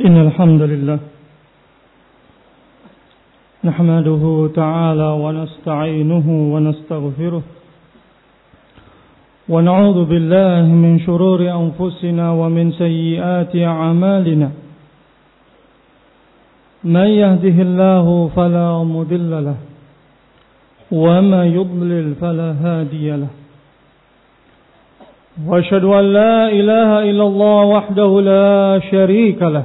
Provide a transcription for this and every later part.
إن الحمد لله نحمده تعالى ونستعينه ونستغفره ونعوذ بالله من شرور أنفسنا ومن سيئات أعمالنا من يهده الله فلا مضل له وما يضلل فلا هادي له وأشهد أن لا إله إلا الله وحده لا شريك له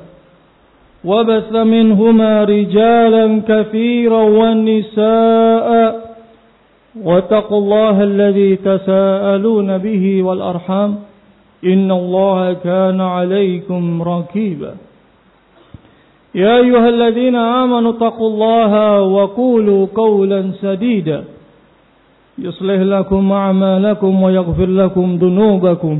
وبث منهما رجالا كثيرا والنساء واتقوا الله الذي تساءلون به والأرحام إن الله كان عليكم ركيبا يا أيها الذين آمنوا اتقوا الله وقولوا قولا سديدا. يصلح لكم أعمالكم ويغفر لكم ذنوبكم.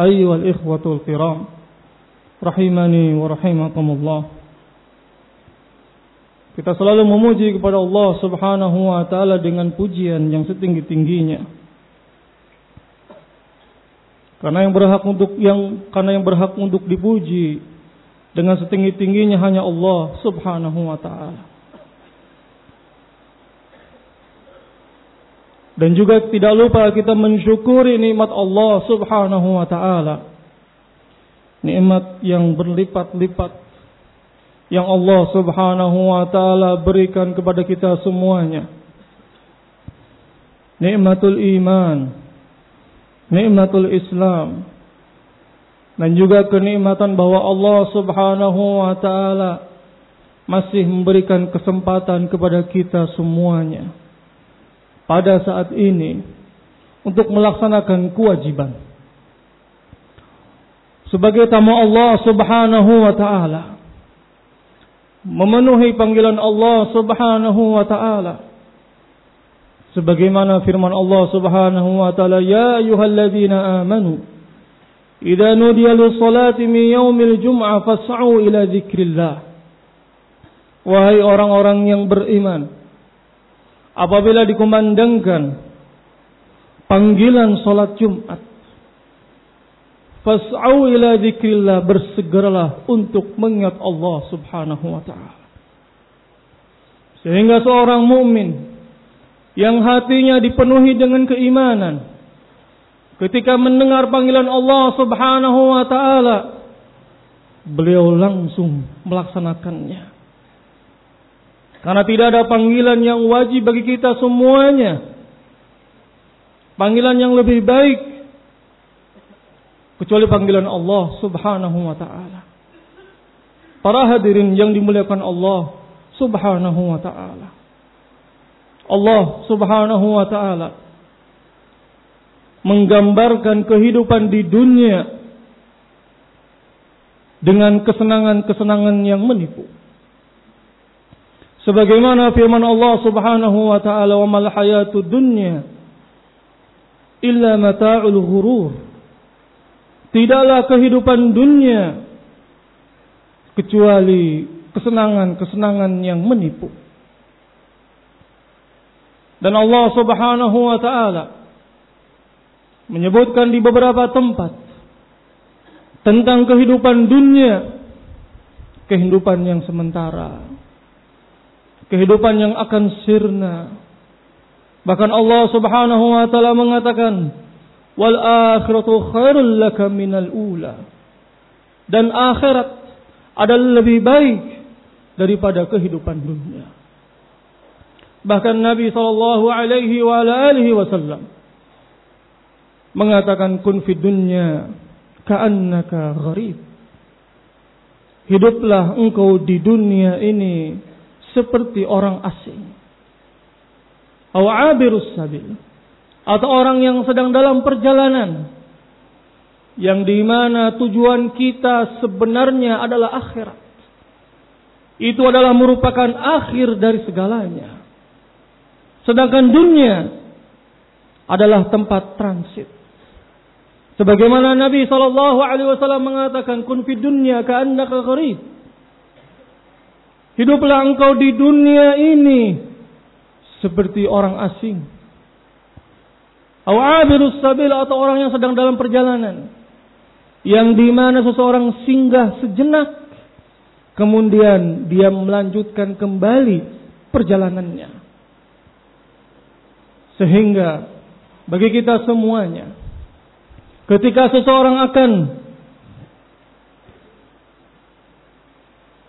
أيها الإخوة الكرام رحمني ورحمكم الله Kita selalu memuji kepada Allah Subhanahu wa taala dengan pujian yang setinggi-tingginya. Karena yang berhak untuk yang karena yang berhak untuk dipuji dengan setinggi-tingginya hanya Allah Subhanahu wa taala. Dan juga tidak lupa kita mensyukuri nikmat Allah Subhanahu wa taala. Nikmat yang berlipat-lipat yang Allah Subhanahu wa taala berikan kepada kita semuanya. Nikmatul iman, nikmatul Islam, dan juga kenikmatan bahwa Allah Subhanahu wa taala masih memberikan kesempatan kepada kita semuanya pada saat ini untuk melaksanakan kewajiban. Sebagai tamu Allah Subhanahu wa taala memenuhi panggilan Allah Subhanahu wa taala sebagaimana firman Allah Subhanahu wa taala ya ayyuhalladzina amanu idza nudiya lis-salati min yaumil jum'ah fas'au ila dzikrillah wahai orang-orang yang beriman apabila dikumandangkan panggilan salat Jumat Fas'au ila dzikrillah bersegeralah untuk mengingat Allah Subhanahu wa taala. Sehingga seorang mukmin yang hatinya dipenuhi dengan keimanan ketika mendengar panggilan Allah Subhanahu wa taala beliau langsung melaksanakannya. Karena tidak ada panggilan yang wajib bagi kita semuanya. Panggilan yang lebih baik kecuali panggilan Allah Subhanahu wa taala. Para hadirin yang dimuliakan Allah Subhanahu wa taala. Allah Subhanahu wa taala menggambarkan kehidupan di dunia dengan kesenangan-kesenangan yang menipu. Sebagaimana firman Allah Subhanahu wa taala, "Wa mal hayatud dunya illa mata'ul ghurur." Tidaklah kehidupan dunia kecuali kesenangan-kesenangan yang menipu. Dan Allah Subhanahu wa taala menyebutkan di beberapa tempat tentang kehidupan dunia, kehidupan yang sementara, kehidupan yang akan sirna. Bahkan Allah Subhanahu wa taala mengatakan, wal akhiratu khairul laka minal ula. dan akhirat adalah lebih baik daripada kehidupan dunia. Bahkan Nabi Shallallahu Alaihi Wasallam mengatakan kun fid dunya ka'annaka gharib. Hiduplah engkau di dunia ini seperti orang asing. Awabirus sabil. Atau orang yang sedang dalam perjalanan. Yang di mana tujuan kita sebenarnya adalah akhirat. Itu adalah merupakan akhir dari segalanya. Sedangkan dunia adalah tempat transit. Sebagaimana Nabi Shallallahu Alaihi Wasallam mengatakan, "Kun fi dunya ka'annaka gharib." Hiduplah engkau di dunia ini seperti orang asing. Awabirus sabil atau orang yang sedang dalam perjalanan. Yang di mana seseorang singgah sejenak. Kemudian dia melanjutkan kembali perjalanannya. Sehingga bagi kita semuanya Ketika seseorang akan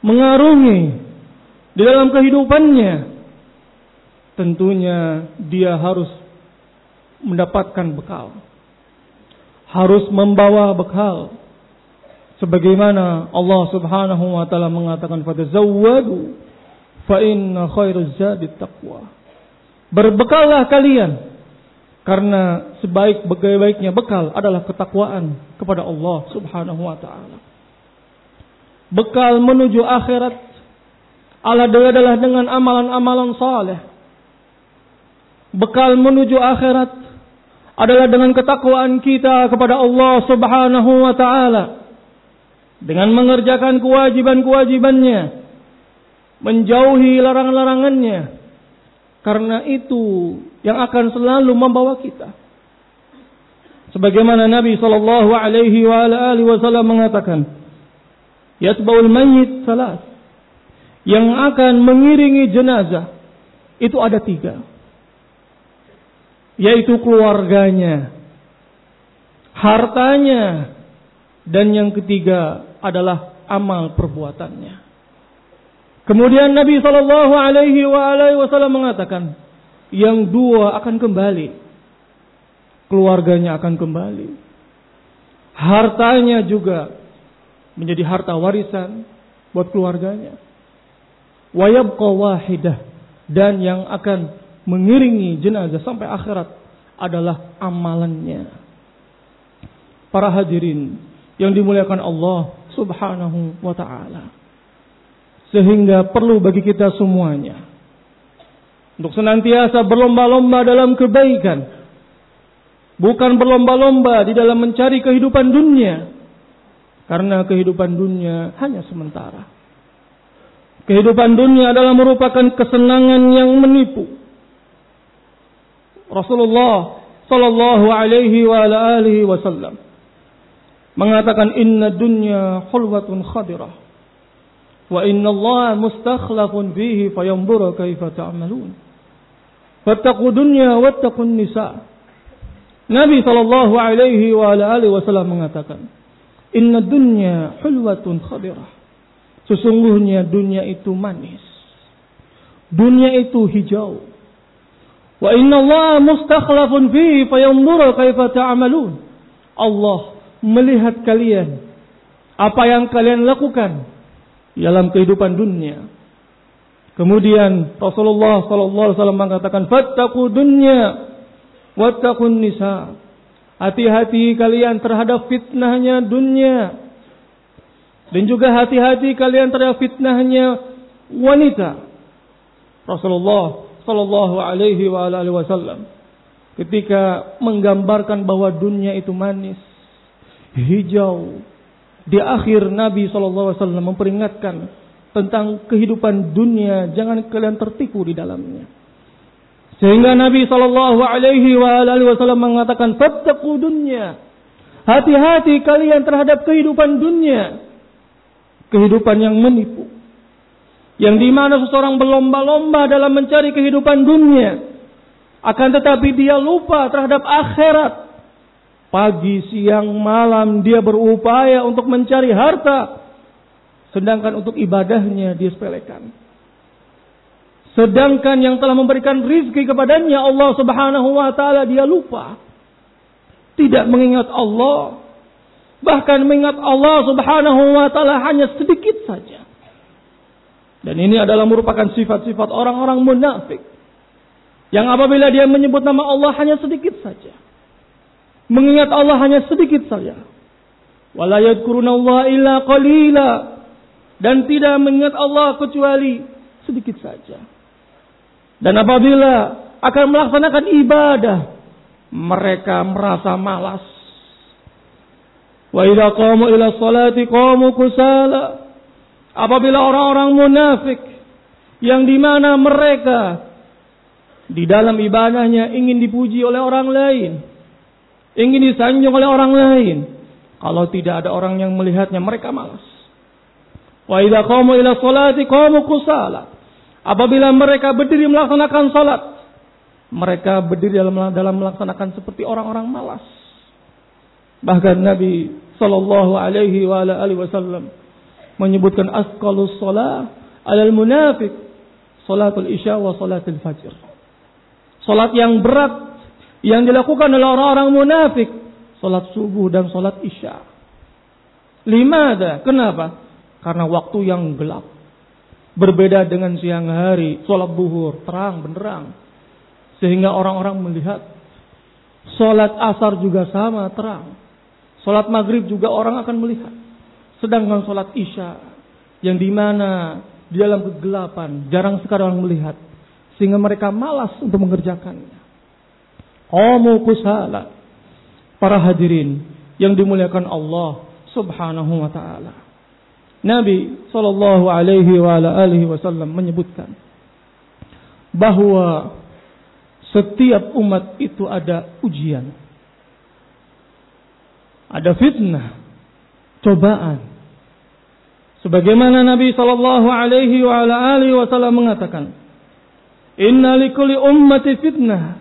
mengarungi di dalam kehidupannya, tentunya dia harus mendapatkan bekal. Harus membawa bekal. Sebagaimana Allah Subhanahu wa taala mengatakan pada zawadu fa inna khairuz taqwa. Berbekallah kalian karena sebaik-baiknya bekal adalah ketakwaan kepada Allah Subhanahu wa taala. Bekal menuju akhirat adalah dengan amalan-amalan saleh. Bekal menuju akhirat adalah dengan ketakwaan kita kepada Allah Subhanahu wa taala. Dengan mengerjakan kewajiban-kewajibannya, menjauhi larangan-larangannya, karena itu yang akan selalu membawa kita. Sebagaimana Nabi Shallallahu Alaihi Wasallam mengatakan, Yatbaul mayyit salas. Yang akan mengiringi jenazah itu ada tiga. Yaitu keluarganya, hartanya, dan yang ketiga adalah amal perbuatannya. Kemudian Nabi Shallallahu Alaihi Wasallam mengatakan, yang dua akan kembali, keluarganya akan kembali, hartanya juga menjadi harta warisan buat keluarganya. Wayabqa wahidah dan yang akan mengiringi jenazah sampai akhirat adalah amalannya. Para hadirin yang dimuliakan Allah Subhanahu wa taala. Sehingga perlu bagi kita semuanya untuk senantiasa berlomba-lomba dalam kebaikan. Bukan berlomba-lomba di dalam mencari kehidupan dunia. Karena kehidupan dunia hanya sementara. Kehidupan dunia adalah merupakan kesenangan yang menipu. Rasulullah sallallahu alaihi wa alihi wasallam mengatakan inna dunya khulwatun khadirah Wa inna Allah mustakhlafun fihi fayanzura kaifa ta'malun. Fattaqu dunya wattaqun nisa. Nabi sallallahu alaihi wa alihi wasallam mengatakan, "Inna dunya hulwatun khadirah." Sesungguhnya dunia itu manis. Dunia itu hijau. Wa inna Allah mustakhlafun fihi fayanzura kaifa ta'malun. Allah melihat kalian apa yang kalian lakukan dalam kehidupan dunia. Kemudian Rasulullah sallallahu alaihi wasallam mengatakan, "Fattaqu dunya wattaqun nisa." Hati-hati kalian terhadap fitnahnya dunia. Dan juga hati-hati kalian terhadap fitnahnya wanita. Rasulullah sallallahu alaihi wasallam ketika menggambarkan bahwa dunia itu manis, hijau, di akhir Nabi SAW memperingatkan tentang kehidupan dunia, jangan kalian tertipu di dalamnya. Sehingga Nabi Shallallahu Alaihi Wasallam mengatakan, "Fattaqu dunya." Hati-hati kalian terhadap kehidupan dunia, kehidupan yang menipu, yang di mana seseorang berlomba-lomba dalam mencari kehidupan dunia, akan tetapi dia lupa terhadap akhirat. Pagi, siang, malam dia berupaya untuk mencari harta. Sedangkan untuk ibadahnya dia sepelekan. Sedangkan yang telah memberikan rizki kepadanya Allah subhanahu wa ta'ala dia lupa. Tidak mengingat Allah. Bahkan mengingat Allah subhanahu wa ta'ala hanya sedikit saja. Dan ini adalah merupakan sifat-sifat orang-orang munafik. Yang apabila dia menyebut nama Allah hanya sedikit saja. Mengingat Allah hanya sedikit saja. Wala Allah illa qalila. Dan tidak mengingat Allah kecuali sedikit saja. Dan apabila akan melaksanakan ibadah, mereka merasa malas. Wa idza qamu ila salati qamu kusala. Apabila orang-orang munafik yang di mana mereka di dalam ibadahnya ingin dipuji oleh orang lain, ingin disanjung oleh orang lain, kalau tidak ada orang yang melihatnya mereka malas. Wa idza qamu ila salati qamu kusala. Apabila mereka berdiri melaksanakan salat, mereka berdiri dalam dalam melaksanakan seperti orang-orang malas. Bahkan Nabi Shallallahu Alaihi Wasallam menyebutkan asqalus salat alal munafik salatul isya wa salatul fajr. Salat yang berat yang dilakukan oleh orang-orang munafik, salat subuh dan salat isya. Lima ada. Kenapa? Karena waktu yang gelap. Berbeda dengan siang hari, sholat buhur, terang, benderang. Sehingga orang-orang melihat. Sholat asar juga sama, terang. Sholat maghrib juga orang akan melihat. Sedangkan sholat isya, yang di mana di dalam kegelapan, jarang sekali orang melihat. Sehingga mereka malas untuk mengerjakannya. Qamu kusala. Para hadirin yang dimuliakan Allah subhanahu wa ta'ala. Nabi Shallallahu Alaihi Wasallam menyebutkan bahwa setiap umat itu ada ujian, ada fitnah, cobaan. Sebagaimana Nabi Shallallahu Alaihi Wasallam mengatakan, Inna likuli ummati fitnah,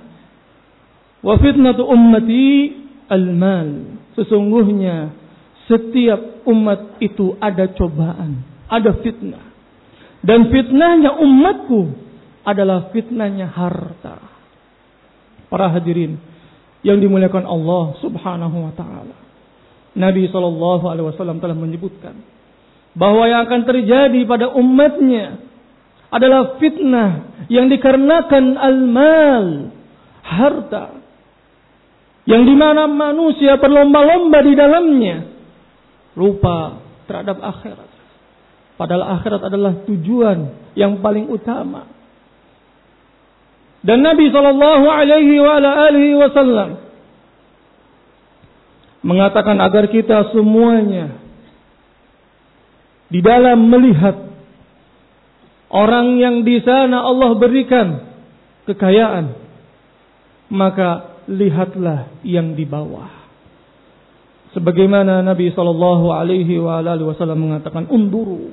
wa fitnatu ummati al-mal. Sesungguhnya setiap umat itu ada cobaan, ada fitnah. Dan fitnahnya umatku adalah fitnahnya harta. Para hadirin yang dimuliakan Allah Subhanahu wa taala. Nabi sallallahu alaihi wasallam telah menyebutkan bahwa yang akan terjadi pada umatnya adalah fitnah yang dikarenakan al-mal, harta. Yang di mana manusia berlomba-lomba di dalamnya lupa terhadap akhirat. Padahal akhirat adalah tujuan yang paling utama. Dan Nabi Shallallahu Alaihi Wasallam mengatakan agar kita semuanya di dalam melihat orang yang di sana Allah berikan kekayaan, maka lihatlah yang di bawah. Sebagaimana Nabi sallallahu alaihi wasallam mengatakan, "Unduru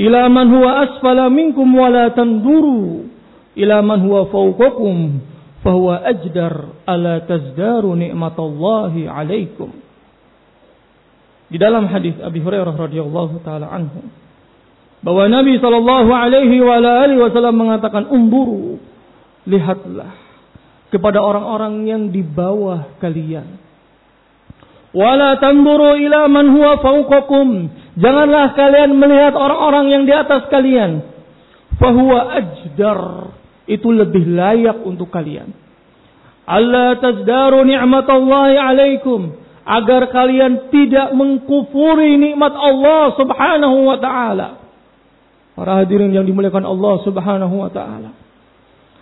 ila man huwa asfala minkum wa la tanduru ila man huwa fawqakum fahuwa ajdar ala tazdaru ni'matallahi alaikum." Di dalam hadis Abi Hurairah radhiyallahu taala anhu bahwa Nabi sallallahu alaihi wa alihi wasallam mengatakan, "Unduru, lihatlah kepada orang-orang yang di bawah kalian." Wala tanzuru ila man huwa fawqakum. Janganlah kalian melihat orang-orang yang di atas kalian. Fahuwa ajdar. Itu lebih layak untuk kalian. Allah tazdaru ni'matallahi alaikum. Agar kalian tidak mengkufuri nikmat Allah subhanahu wa ta'ala. Para hadirin yang dimuliakan Allah subhanahu wa ta'ala.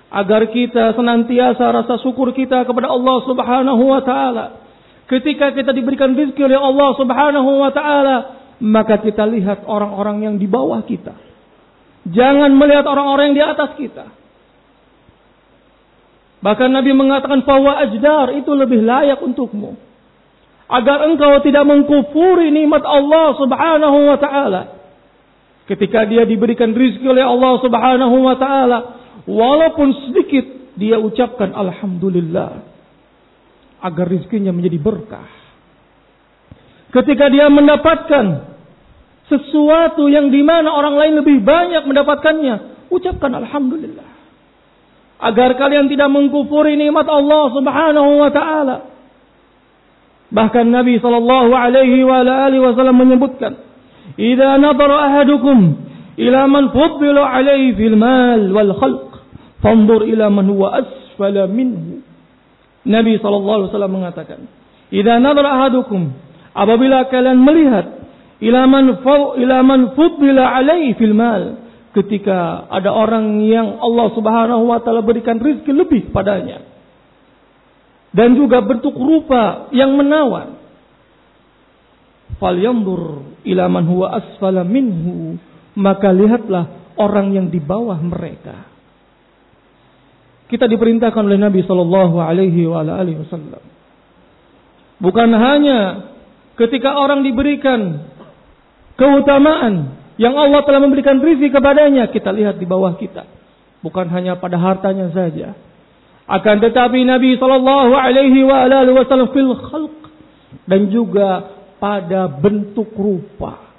Agar kita senantiasa rasa syukur kita kepada Allah subhanahu wa ta'ala Ketika kita diberikan rezeki oleh Allah Subhanahu wa taala, maka kita lihat orang-orang yang di bawah kita. Jangan melihat orang-orang yang di atas kita. Bahkan Nabi mengatakan bahwa ajdar itu lebih layak untukmu. Agar engkau tidak mengkufuri nikmat Allah Subhanahu wa taala. Ketika dia diberikan rezeki oleh Allah Subhanahu wa taala, walaupun sedikit dia ucapkan alhamdulillah. agar rizkinya menjadi berkah. Ketika dia mendapatkan sesuatu yang di mana orang lain lebih banyak mendapatkannya, ucapkan Alhamdulillah. Agar kalian tidak mengkufuri nikmat Allah subhanahu wa ta'ala. Bahkan Nabi sallallahu alaihi wa alihi wasallam menyebutkan, "Idza nadara ahadukum ila man fuddila alaihi fil mal wal khalq, fanzur ila man huwa asfala minhu." Nabi sallallahu alaihi wasallam mengatakan, "Idza nadara ahadukum apabila kalian melihat ilaman ilaman fuddila alaihi fil mal ketika ada orang yang Allah Subhanahu wa taala berikan rizki lebih padanya dan juga bentuk rupa yang menawan. Falyandur ila man huwa asfala minhu. Maka lihatlah orang yang di bawah mereka. Kita diperintahkan oleh Nabi sallallahu alaihi wasallam. Bukan hanya ketika orang diberikan keutamaan yang Allah telah memberikan rizki kepadanya kita lihat di bawah kita. Bukan hanya pada hartanya saja. Akan tetapi Nabi Shallallahu Alaihi Wasallam fil khalq. Dan juga pada bentuk rupa.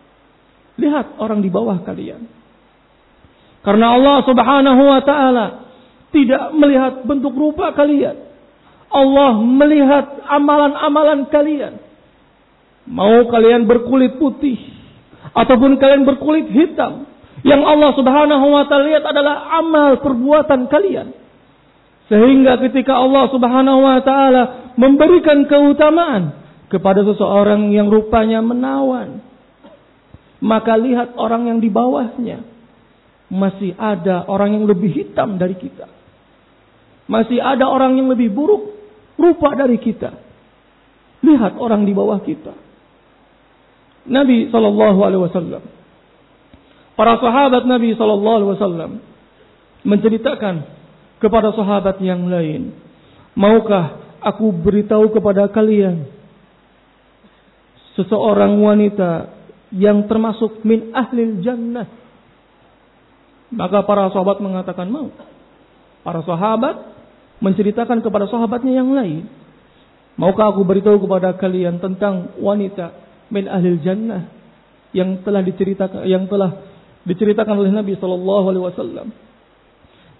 Lihat orang di bawah kalian. Karena Allah Subhanahu Wa Taala tidak melihat bentuk rupa kalian. Allah melihat amalan-amalan kalian. Mau kalian berkulit putih ataupun kalian berkulit hitam yang Allah Subhanahu wa taala lihat adalah amal perbuatan kalian. Sehingga ketika Allah Subhanahu wa taala memberikan keutamaan kepada seseorang yang rupanya menawan, maka lihat orang yang di bawahnya masih ada orang yang lebih hitam dari kita. Masih ada orang yang lebih buruk rupa dari kita. Lihat orang di bawah kita. Nabi Shallallahu Alaihi Wasallam. Para sahabat Nabi Shallallahu Alaihi Wasallam menceritakan kepada sahabat yang lain, maukah aku beritahu kepada kalian seseorang wanita yang termasuk min ahli jannah? Maka para sahabat mengatakan mau. Para sahabat menceritakan kepada sahabatnya yang lain, maukah aku beritahu kepada kalian tentang wanita min ahli jannah yang telah diceritakan yang telah diceritakan oleh Nabi Shallallahu Alaihi Wasallam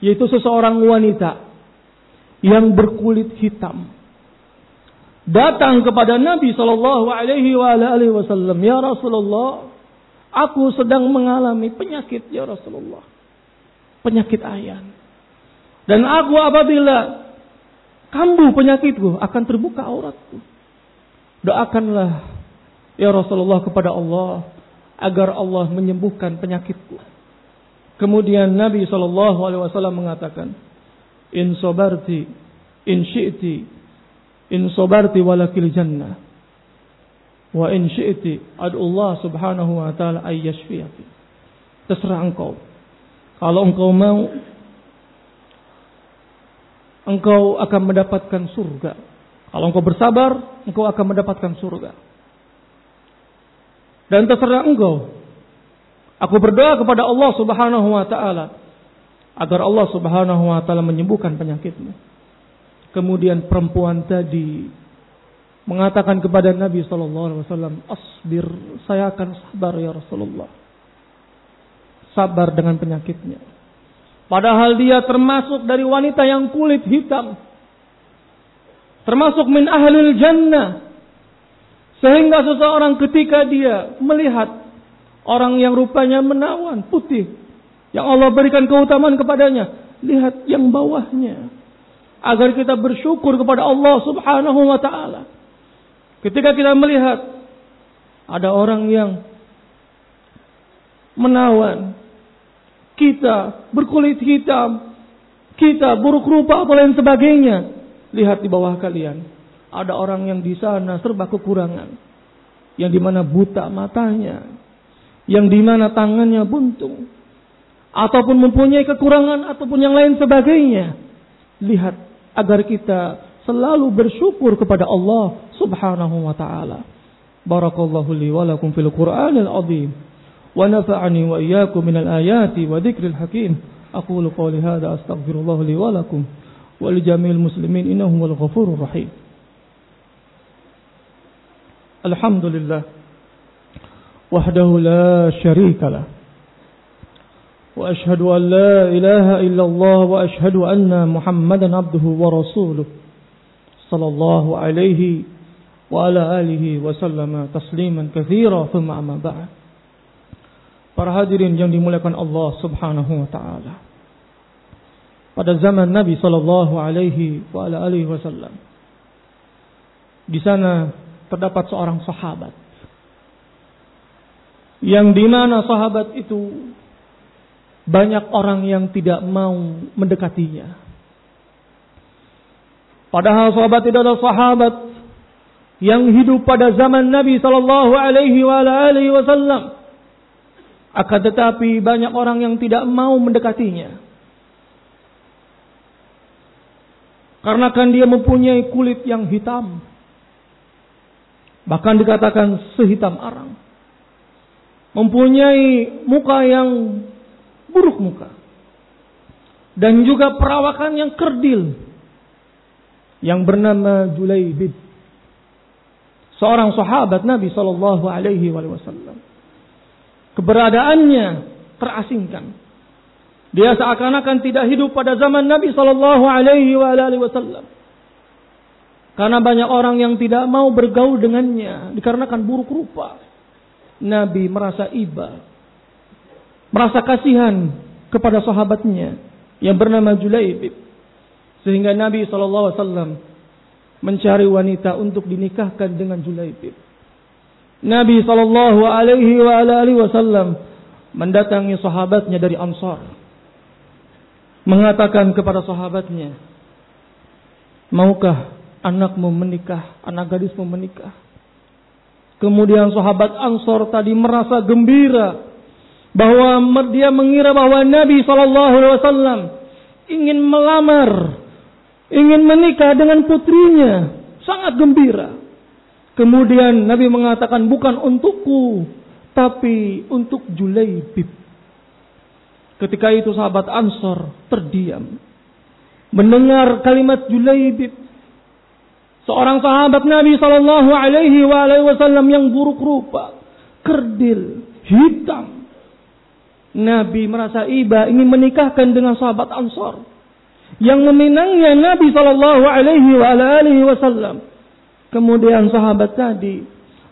yaitu seseorang wanita yang berkulit hitam datang kepada Nabi Shallallahu Alaihi Wasallam ya Rasulullah aku sedang mengalami penyakit ya Rasulullah penyakit ayan. Dan aku apabila kambuh penyakitku akan terbuka auratku. Doakanlah Ya Rasulullah kepada Allah agar Allah menyembuhkan penyakitku. Kemudian Nabi Shallallahu Alaihi Wasallam mengatakan, In sobarti, in syi'ti, in sobarti walakil jannah. Wa in syi'ti Allah subhanahu wa ta'ala ayyashfiyati. Terserah engkau. Kalau engkau mau, engkau akan mendapatkan surga. Kalau engkau bersabar, engkau akan mendapatkan surga. Dan terserah engkau. Aku berdoa kepada Allah subhanahu wa ta'ala. Agar Allah subhanahu wa ta'ala menyembuhkan penyakitmu. Kemudian perempuan tadi mengatakan kepada Nabi sallallahu alaihi wasallam, "Asbir, saya akan sabar ya Rasulullah." Sabar dengan penyakitnya. Padahal dia termasuk dari wanita yang kulit hitam. Termasuk min ahlil jannah. Sehingga seseorang ketika dia melihat orang yang rupanya menawan, putih, yang Allah berikan keutamaan kepadanya, lihat yang bawahnya. Agar kita bersyukur kepada Allah Subhanahu wa taala. Ketika kita melihat ada orang yang menawan, kita berkulit hitam, kita buruk rupa atau lain sebagainya, lihat di bawah kalian ada orang yang di sana serba kekurangan. Yang di mana buta matanya. Yang di mana tangannya buntung. Ataupun mempunyai kekurangan ataupun yang lain sebagainya. Lihat agar kita selalu bersyukur kepada Allah subhanahu wa ta'ala. Barakallahu li wa lakum fil Qur'anil azim. Wa nafa'ani wa dzikril hakim. Aqulu qawli hadha astaghfirullah li wa lakum wa li jami'il الحمد لله وحده لا شريك له وأشهد أن لا إله إلا الله وأشهد أن محمدا عبده ورسوله صلى الله عليه وعلى آله وسلم تسليما كثيرا ثم أما بعد Para hadirin yang dimuliakan Allah Subhanahu wa taala. Pada zaman Nabi sallallahu alaihi wa ala alihi wasallam. Di sana terdapat seorang sahabat yang di mana sahabat itu banyak orang yang tidak mau mendekatinya. Padahal sahabat itu adalah sahabat yang hidup pada zaman Nabi Sallallahu Alaihi Wasallam. Akan tetapi banyak orang yang tidak mau mendekatinya. Karena kan dia mempunyai kulit yang hitam. Bahkan dikatakan sehitam arang. Mempunyai muka yang buruk muka. Dan juga perawakan yang kerdil. Yang bernama Julaibib. Seorang sahabat Nabi Sallallahu Alaihi Wasallam keberadaannya terasingkan. Dia seakan-akan tidak hidup pada zaman Nabi Shallallahu Alaihi Wasallam. Karena banyak orang yang tidak mau bergaul dengannya dikarenakan buruk rupa. Nabi merasa iba, merasa kasihan kepada sahabatnya yang bernama Julaibib. Sehingga Nabi Wasallam mencari wanita untuk dinikahkan dengan Julaibib. Nabi Shallallahu Alaihi Wasallam mendatangi sahabatnya dari Ansar, mengatakan kepada sahabatnya, maukah anakmu menikah, anak gadismu menikah? Kemudian sahabat Ansar tadi merasa gembira bahwa dia mengira bahwa Nabi Shallallahu Alaihi Wasallam ingin melamar, ingin menikah dengan putrinya, sangat gembira. Kemudian Nabi mengatakan bukan untukku, tapi untuk Julaibib. Ketika itu sahabat Ansor terdiam. Mendengar kalimat Julaibib. Seorang sahabat Nabi Shallallahu Alaihi Wasallam yang buruk rupa, kerdil, hitam. Nabi merasa iba ingin menikahkan dengan sahabat Ansor yang meminangnya Nabi Shallallahu Alaihi Wasallam. Kemudian sahabat tadi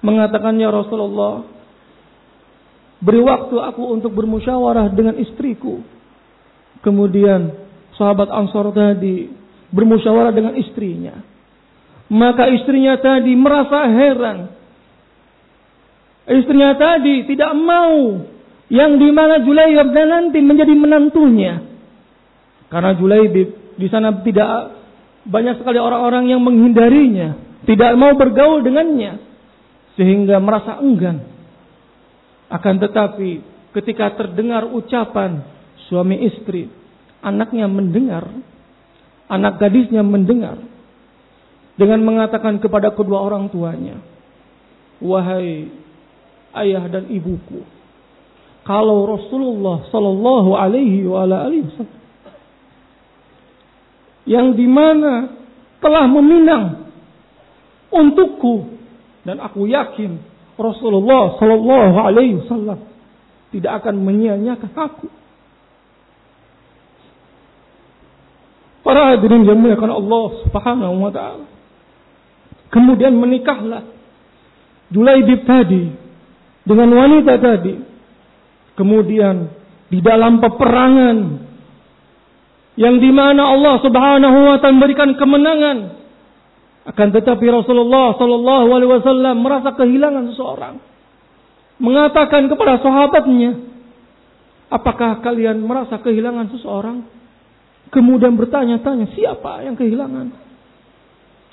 mengatakan ya Rasulullah, beri waktu aku untuk bermusyawarah dengan istriku. Kemudian sahabat Ansor tadi bermusyawarah dengan istrinya. Maka istrinya tadi merasa heran. Istrinya tadi tidak mau yang di mana Julaibib dan nanti menjadi menantunya. Karena Julaibib di sana tidak banyak sekali orang-orang yang menghindarinya. Tidak mau bergaul dengannya. Sehingga merasa enggan. Akan tetapi ketika terdengar ucapan suami istri. Anaknya mendengar. Anak gadisnya mendengar. Dengan mengatakan kepada kedua orang tuanya. Wahai ayah dan ibuku. Kalau Rasulullah Sallallahu Alaihi Wasallam yang di mana telah meminang untukku dan aku yakin Rasulullah Shallallahu Alaihi Wasallam tidak akan menyia-nyiakan aku. Para hadirin yang muliakan Allah Subhanahu wa taala. Kemudian menikahlah Julaibib tadi dengan wanita tadi. Kemudian di dalam peperangan yang di mana Allah Subhanahu wa taala memberikan kemenangan akan tetapi Rasulullah Shallallahu Alaihi Wasallam merasa kehilangan seseorang, mengatakan kepada sahabatnya, apakah kalian merasa kehilangan seseorang? Kemudian bertanya-tanya siapa yang kehilangan?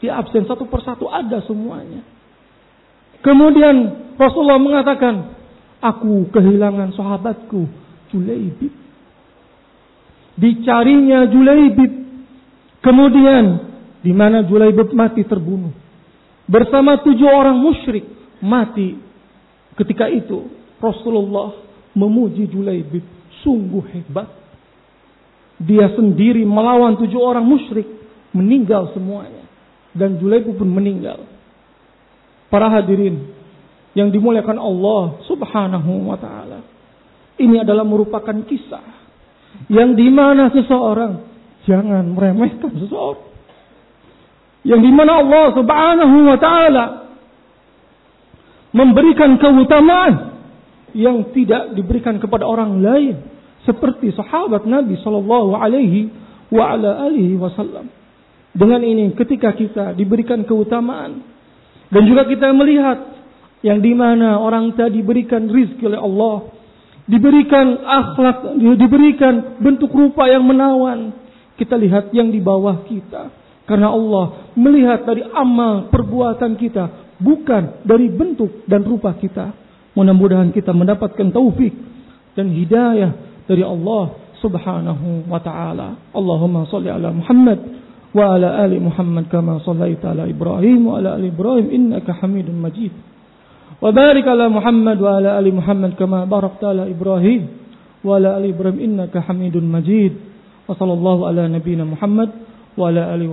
Di absen satu persatu ada semuanya. Kemudian Rasulullah mengatakan, aku kehilangan sahabatku Julaibib. Dicarinya Julaibib. Kemudian di mana Julaibib mati terbunuh bersama tujuh orang musyrik mati ketika itu Rasulullah memuji Julaibib sungguh hebat dia sendiri melawan tujuh orang musyrik meninggal semuanya dan Julaibib pun meninggal Para hadirin yang dimuliakan Allah Subhanahu wa taala. Ini adalah merupakan kisah yang di mana seseorang jangan meremehkan seseorang. Yang di mana Allah Subhanahu wa taala memberikan keutamaan yang tidak diberikan kepada orang lain seperti sahabat Nabi Shallallahu Alaihi wa ala alihi wasallam. Dengan ini ketika kita diberikan keutamaan dan juga kita melihat yang di mana orang tadi diberikan rizki oleh Allah, diberikan akhlak, diberikan bentuk rupa yang menawan. Kita lihat yang di bawah kita. Karena Allah melihat dari amal perbuatan kita, bukan dari bentuk dan rupa kita. Mudah-mudahan kita mendapatkan taufik dan hidayah dari Allah Subhanahu wa taala. Allahumma salli ala Muhammad wa ala ali Muhammad kama sallaita ala Ibrahim wa ala ali Ibrahim innaka Hamidum Majid. Wa ala Muhammad wa ali Muhammad kama barakta ala Ibrahim wa ala ali Ibrahim innaka Hamidum Majid. Wa sallallahu ala nabiyyina Muhammad wa ala alihi